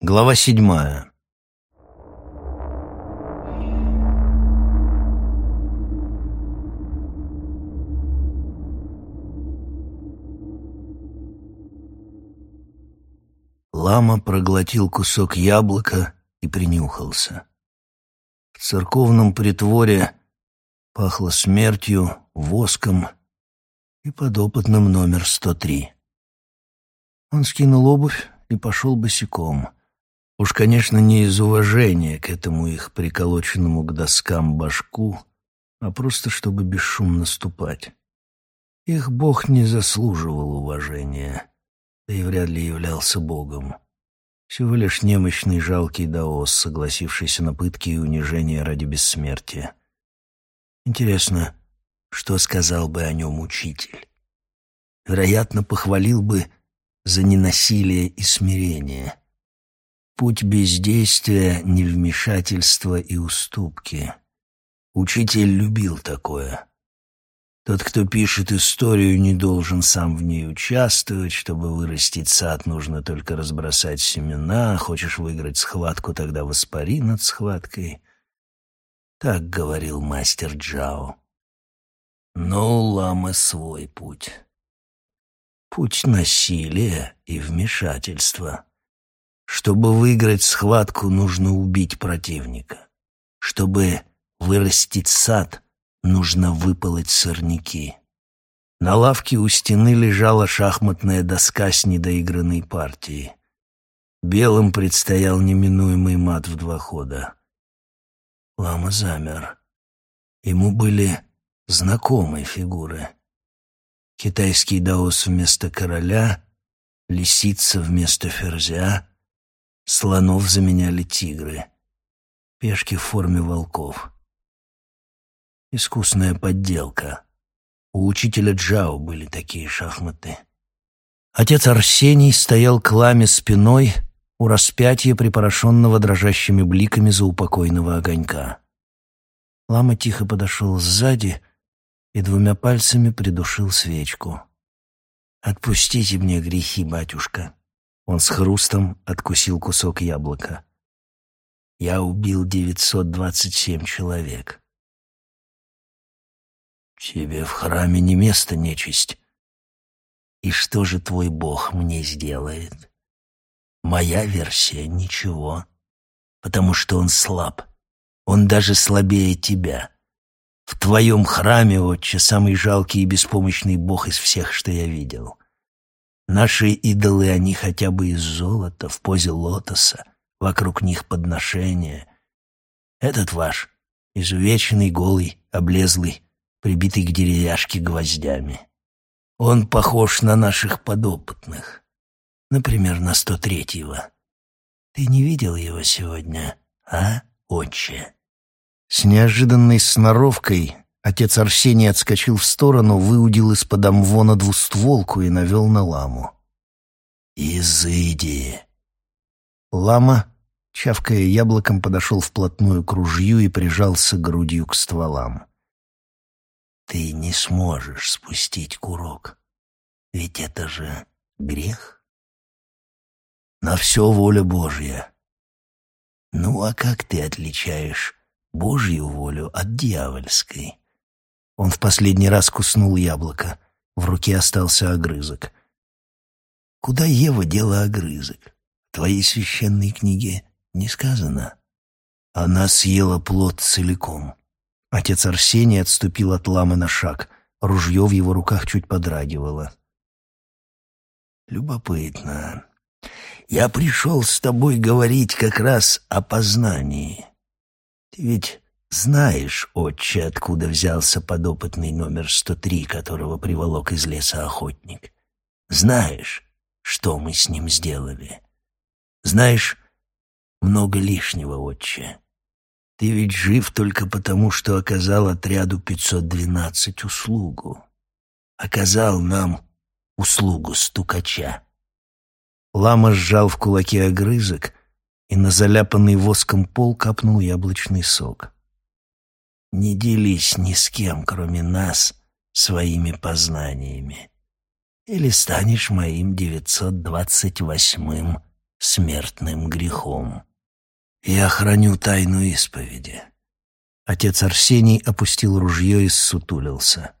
Глава седьмая. Лама проглотил кусок яблока и принюхался. В церковном притворе пахло смертью, воском и подопытным номер 103. Он скинул обувь и пошел босиком. Уж, конечно, не из уважения к этому их приколоченному к доскам башку, а просто чтобы бесшумно ступать. Их бог не заслуживал уважения, да и вряд ли являлся богом. Всего лишь немощный жалкий даос, согласившийся на пытки и унижения ради бессмертия. Интересно, что сказал бы о нем учитель? Вероятно, похвалил бы за ненасилие и смирение. Путь бездействия, невмешательства и уступки. Учитель любил такое. Тот, кто пишет историю, не должен сам в ней участвовать. Чтобы вырастить сад, нужно только разбросать семена. Хочешь выиграть схватку, тогда воспари над схваткой. Так говорил мастер Джао. Но у ламы свой путь путь насилия и вмешательства. Чтобы выиграть схватку, нужно убить противника. Чтобы вырастить сад, нужно выполоть сорняки. На лавке у стены лежала шахматная доска с недоигранной партией. Белым предстоял неминуемый мат в два хода. Лама замер. Ему были знакомые фигуры — Китайский даос вместо короля, лисица вместо ферзя, слонов заменяли тигры, пешки в форме волков. Искусная подделка. У учителя Джао были такие шахматы. Отец Арсений стоял к ламе спиной у распятия, припорошенного дрожащими бликами за упокойного огонька. Лама тихо подошел сзади и двумя пальцами придушил свечку. «Отпустите мне грехи, батюшка!» Он с хрустом откусил кусок яблока. «Я убил девятьсот двадцать семь человек». «Тебе в храме не место, нечисть. И что же твой бог мне сделает?» «Моя версия — ничего, потому что он слаб. Он даже слабее тебя». В твоем храме, отче, самый жалкий и беспомощный бог из всех, что я видел. Наши идолы, они хотя бы из золота, в позе лотоса, вокруг них подношения. Этот ваш, изувеченный, голый, облезлый, прибитый к деревяшке гвоздями. Он похож на наших подопытных, например, на сто третьего. Ты не видел его сегодня, а, отче?» С неожиданной сноровкой отец Арсений отскочил в сторону, выудил из-под амвона двустволку и навел на ламу. «Изыди!» Лама, чавкая яблоком, подошел вплотную к ружью и прижался грудью к стволам. «Ты не сможешь спустить курок, ведь это же грех. На все воля Божья. Ну а как ты отличаешь Божью волю от дьявольской. Он в последний раз куснул яблоко. В руке остался огрызок. Куда Ева дела огрызок? В твоей священной книге не сказано. Она съела плод целиком. Отец Арсений отступил от ламы на шаг. Ружье в его руках чуть подрагивало. Любопытно. Я пришел с тобой говорить как раз о познании. Ты ведь знаешь, отче, откуда взялся подопытный номер 103, которого приволок из леса охотник? Знаешь, что мы с ним сделали? Знаешь, много лишнего, отче. Ты ведь жив только потому, что оказал отряду 512 услугу. Оказал нам услугу стукача. Лама сжал в кулаке огрызок, и на заляпанный воском пол капнул яблочный сок. «Не делись ни с кем, кроме нас, своими познаниями, или станешь моим девятьсот двадцать восьмым смертным грехом. Я храню тайну исповеди. Отец Арсений опустил ружье и ссутулился.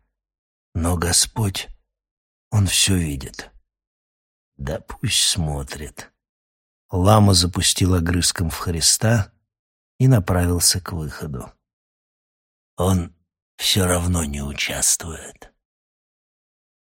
Но Господь, Он все видит. Да пусть смотрит. Лама запустил огрызком в Христа и направился к выходу. Он все равно не участвует.